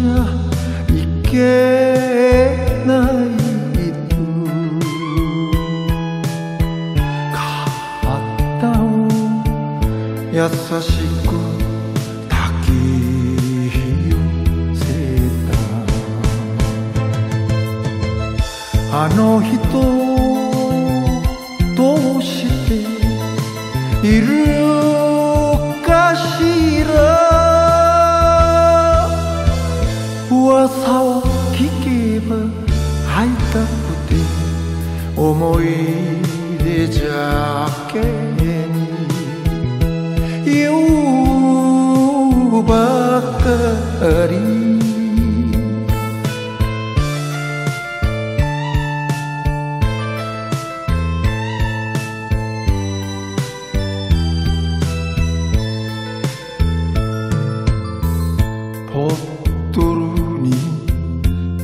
いけないと肩を優しく抱き寄せた。あの人どうしている。噂を聞けば会いたくて思い出じゃけに言うばか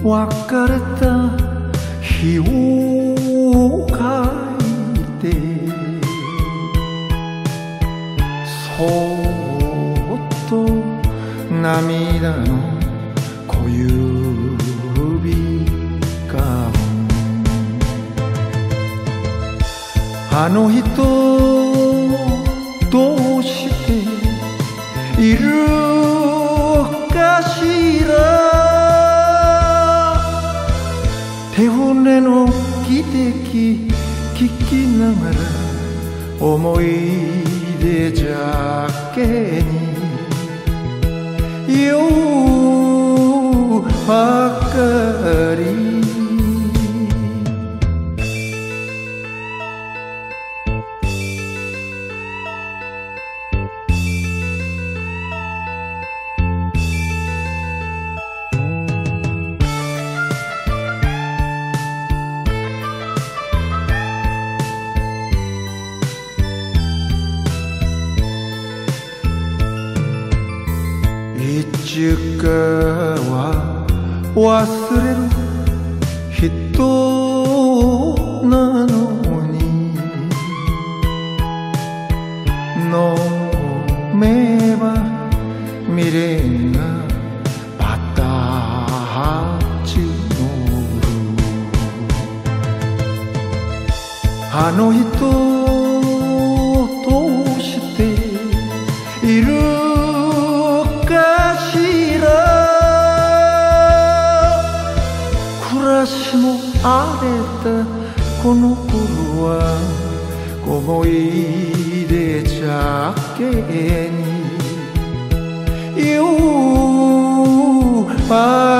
別れた。日を書いて。そっと涙の小指があの人き聞きながら思い出じゃけに。言ういつかは忘れる人なのに。飲めば未練がバタチ乗るあの人この頃は思い出じゃけに言うば